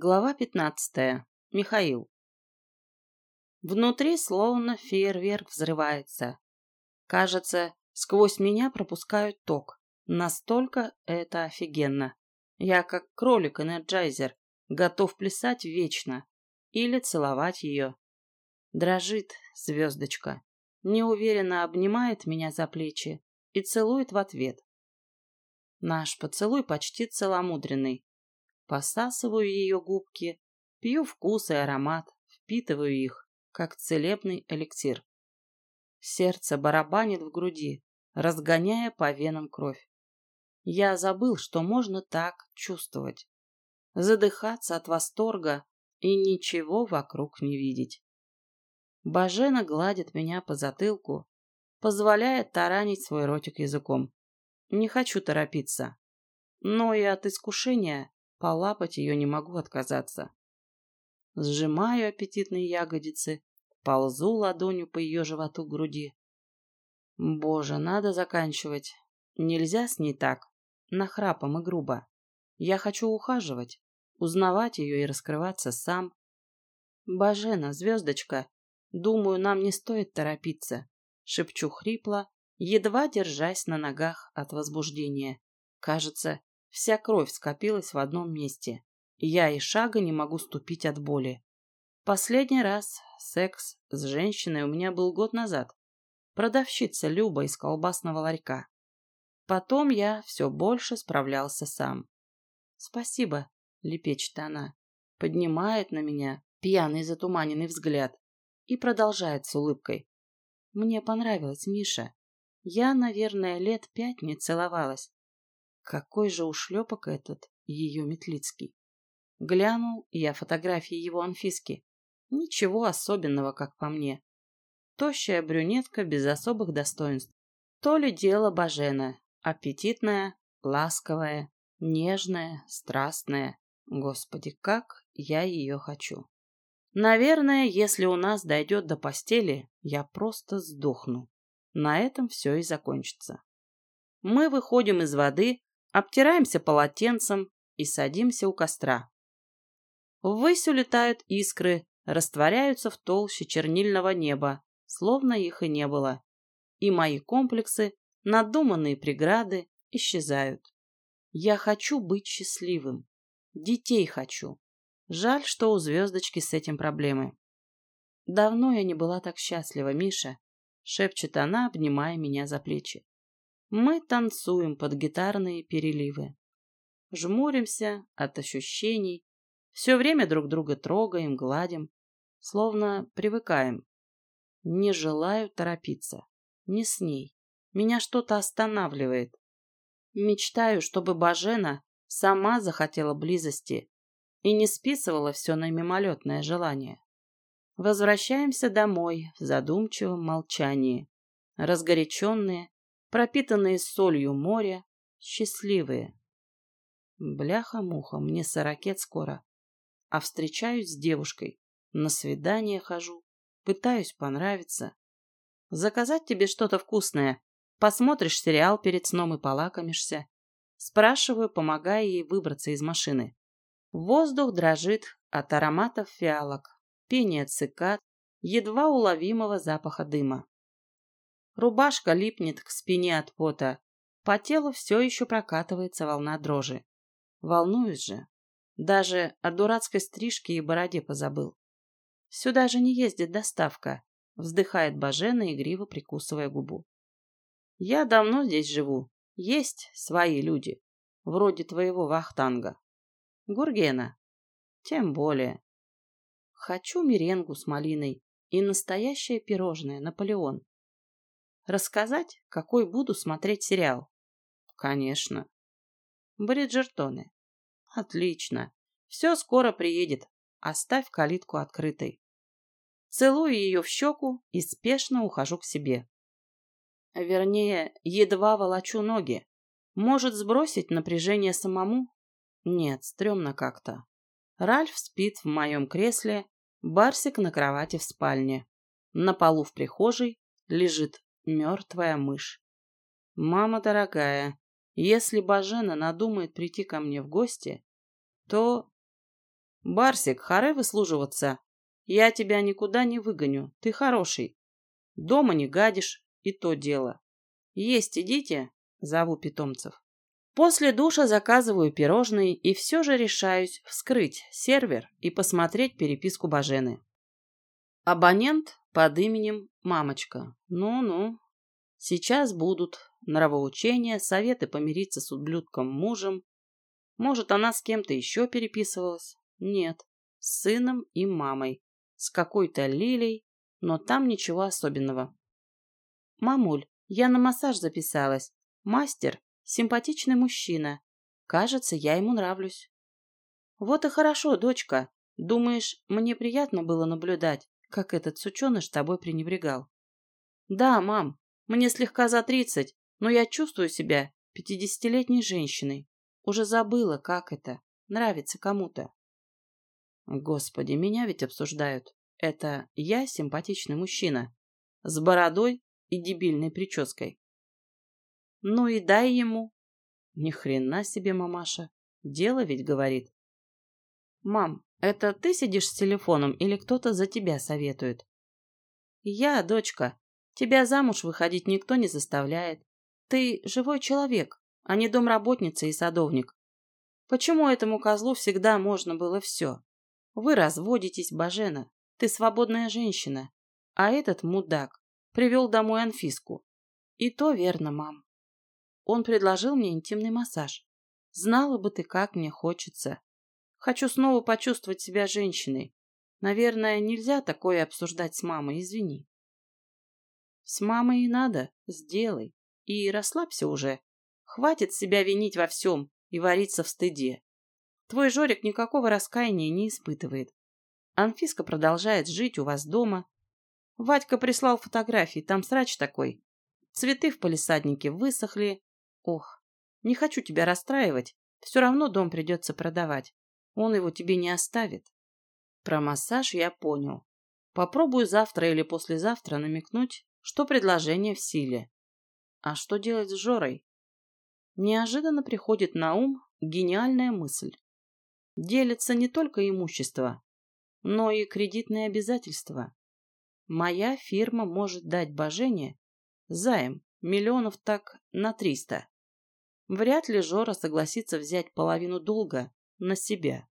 Глава пятнадцатая. Михаил. Внутри словно фейерверк взрывается. Кажется, сквозь меня пропускают ток. Настолько это офигенно. Я как кролик-энерджайзер, готов плясать вечно или целовать ее. Дрожит звездочка, неуверенно обнимает меня за плечи и целует в ответ. Наш поцелуй почти целомудренный. Посасываю ее губки, пью вкус и аромат, впитываю их, как целебный эликсир. Сердце барабанит в груди, разгоняя по венам кровь. Я забыл, что можно так чувствовать. Задыхаться от восторга и ничего вокруг не видеть. Бажена гладит меня по затылку, позволяя таранить свой ротик языком. Не хочу торопиться, но и от искушения полапать ее не могу отказаться. Сжимаю аппетитные ягодицы, ползу ладонью по ее животу груди. Боже, надо заканчивать. Нельзя с ней так, нахрапом и грубо. Я хочу ухаживать, узнавать ее и раскрываться сам. Бажена, звездочка, думаю, нам не стоит торопиться. Шепчу хрипло, едва держась на ногах от возбуждения. Кажется, вся кровь скопилась в одном месте. Я и шага не могу ступить от боли. Последний раз секс с женщиной у меня был год назад. Продавщица Люба из колбасного ларька. Потом я все больше справлялся сам. «Спасибо», — лепечет она, поднимает на меня пьяный затуманенный взгляд и продолжает с улыбкой. «Мне понравилось, Миша. Я, наверное, лет пять не целовалась. Какой же ушлепок этот, ее Метлицкий. Глянул я фотографии его Анфиски. Ничего особенного, как по мне. Тощая брюнетка без особых достоинств. То ли дело Бажена. Аппетитная, ласковая, нежная, страстная. Господи, как я ее хочу. Наверное, если у нас дойдет до постели, я просто сдохну. На этом все и закончится. Мы выходим из воды, обтираемся полотенцем и садимся у костра. Ввысь улетают искры, растворяются в толще чернильного неба, словно их и не было. И мои комплексы, надуманные преграды, исчезают. Я хочу быть счастливым. Детей хочу. Жаль, что у звездочки с этим проблемы. Давно я не была так счастлива, Миша шепчет она, обнимая меня за плечи. Мы танцуем под гитарные переливы. Жмуримся от ощущений, все время друг друга трогаем, гладим, словно привыкаем. Не желаю торопиться. Не с ней. Меня что-то останавливает. Мечтаю, чтобы Бажена сама захотела близости и не списывала все на мимолетное желание. Возвращаемся домой в задумчивом молчании. Разгоряченные, пропитанные солью моря, счастливые. Бляха-муха, мне сорокет скоро. А встречаюсь с девушкой. На свидание хожу. Пытаюсь понравиться. Заказать тебе что-то вкусное. Посмотришь сериал перед сном и полакомишься. Спрашиваю, помогая ей выбраться из машины. Воздух дрожит от ароматов фиалок пение цикад, едва уловимого запаха дыма. Рубашка липнет к спине от пота, по телу все еще прокатывается волна дрожи. Волнуюсь же. Даже о дурацкой стрижке и бороде позабыл. Сюда же не ездит доставка, вздыхает Бажена, игриво прикусывая губу. Я давно здесь живу. Есть свои люди. Вроде твоего Вахтанга. Гургена. Тем более. Хочу меренгу с малиной и настоящее пирожное Наполеон. Рассказать, какой буду смотреть сериал? Конечно. Бриджертоны. Отлично. Все скоро приедет. Оставь калитку открытой. Целую ее в щеку и спешно ухожу к себе. Вернее, едва волочу ноги. Может сбросить напряжение самому? Нет, стрёмно как-то. Ральф спит в моем кресле, Барсик на кровати в спальне. На полу в прихожей лежит мертвая мышь. Мама дорогая, если Бажена надумает прийти ко мне в гости, то... Барсик, харе выслуживаться. Я тебя никуда не выгоню, ты хороший. Дома не гадишь, и то дело. Есть идите, зову питомцев. После душа заказываю пирожные и все же решаюсь вскрыть сервер и посмотреть переписку Бажены. Абонент под именем Мамочка. Ну-ну. Сейчас будут нравоучения, советы помириться с ублюдком мужем. Может, она с кем-то еще переписывалась? Нет, с сыном и мамой. С какой-то Лилей, но там ничего особенного. Мамуль, я на массаж записалась. Мастер – симпатичный мужчина. Кажется, я ему нравлюсь. Вот и хорошо, дочка. Думаешь, мне приятно было наблюдать, как этот сученыш тобой пренебрегал? Да, мам, мне слегка за тридцать, но я чувствую себя пятидесятилетней женщиной. Уже забыла, как это – нравится кому-то. Господи, меня ведь обсуждают. Это я симпатичный мужчина. С бородой и дебильной прической. Ну и дай ему. Ни хрена себе, мамаша. Дело ведь говорит. Мам, это ты сидишь с телефоном или кто-то за тебя советует? Я, дочка. Тебя замуж выходить никто не заставляет. Ты живой человек, а не домработница и садовник. Почему этому козлу всегда можно было все? Вы разводитесь, Бажена. Ты свободная женщина. А этот мудак привел домой Анфиску. И то верно, мам. Он предложил мне интимный массаж. Знала бы ты, как мне хочется. Хочу снова почувствовать себя женщиной. Наверное, нельзя такое обсуждать с мамой, извини. С мамой и надо, сделай. И расслабься уже. Хватит себя винить во всем и вариться в стыде. Твой Жорик никакого раскаяния не испытывает. Анфиска продолжает жить у вас дома. Вадька прислал фотографии, там срач такой. Цветы в палисаднике высохли. Ох, не хочу тебя расстраивать. Все равно дом придется продавать. Он его тебе не оставит. Про массаж я понял. Попробую завтра или послезавтра намекнуть, что предложение в силе. А что делать с Жорой? Неожиданно приходит на ум гениальная мысль. Делится не только имущество, но и кредитные обязательства. Моя фирма может дать Божене займ миллионов так на триста. Вряд ли Жора согласится взять половину долга на себя.